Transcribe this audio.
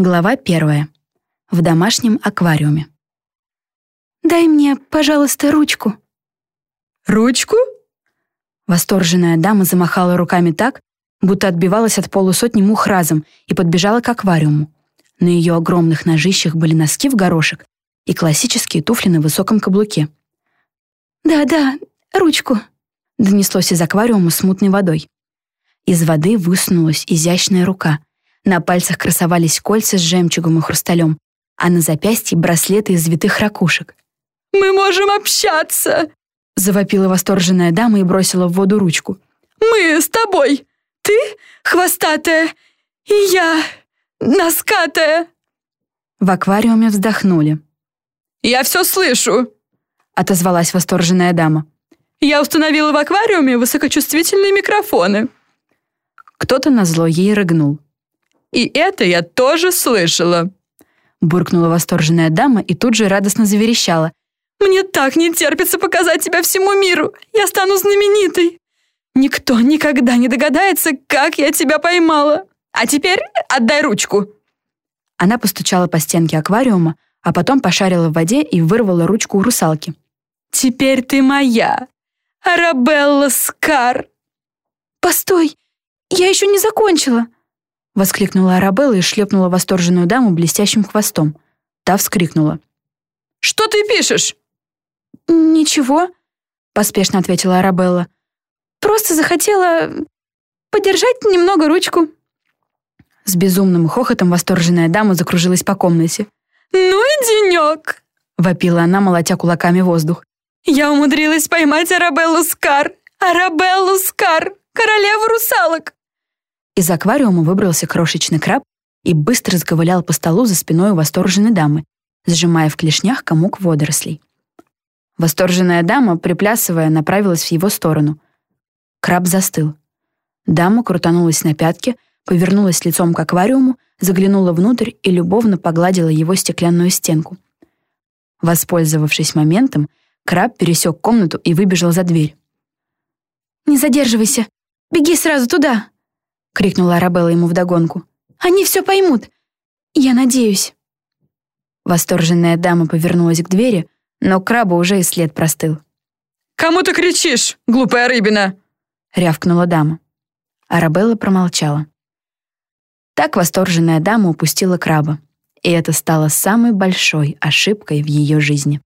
Глава первая. В домашнем аквариуме. «Дай мне, пожалуйста, ручку». «Ручку?» Восторженная дама замахала руками так, будто отбивалась от полусотни мух разом и подбежала к аквариуму. На ее огромных ножищах были носки в горошек и классические туфли на высоком каблуке. «Да-да, ручку», — донеслось из аквариума с мутной водой. Из воды высунулась изящная рука — на пальцах красовались кольца с жемчугом и хрусталем, а на запястье браслеты из витых ракушек. «Мы можем общаться!» — завопила восторженная дама и бросила в воду ручку. «Мы с тобой! Ты хвостатая, и я носкатая!» В аквариуме вздохнули. «Я все слышу!» — отозвалась восторженная дама. «Я установила в аквариуме высокочувствительные микрофоны». Кто-то назло ей рыгнул. И это я тоже слышала!» Буркнула восторженная дама и тут же радостно заверещала. «Мне так не терпится показать тебя всему миру! Я стану знаменитой! Никто никогда не догадается, как я тебя поймала! А теперь отдай ручку!» Она постучала по стенке аквариума, а потом пошарила в воде и вырвала ручку у русалки. «Теперь ты моя! Арабелла Скар!» «Постой! Я еще не закончила!» Воскликнула Арабелла и шлепнула восторженную даму блестящим хвостом. Та вскрикнула. «Что ты пишешь?» «Ничего», — поспешно ответила Арабелла. «Просто захотела подержать немного ручку». С безумным хохотом восторженная дама закружилась по комнате. «Ну и денек!» — вопила она, молотя кулаками воздух. «Я умудрилась поймать Арабеллу Скар! Арабеллу Скар! Королеву русалок!» Из аквариума выбрался крошечный краб и быстро сковылял по столу за спиной у восторженной дамы, сжимая в клешнях комок водорослей. Восторженная дама, приплясывая, направилась в его сторону. Краб застыл. Дама крутанулась на пятки, повернулась лицом к аквариуму, заглянула внутрь и любовно погладила его стеклянную стенку. Воспользовавшись моментом, краб пересек комнату и выбежал за дверь. «Не задерживайся! Беги сразу туда!» — крикнула Арабелла ему вдогонку. «Они все поймут! Я надеюсь!» Восторженная дама повернулась к двери, но краба уже и след простыл. «Кому ты кричишь, глупая рыбина?» — рявкнула дама. Арабелла промолчала. Так восторженная дама упустила краба, и это стало самой большой ошибкой в ее жизни.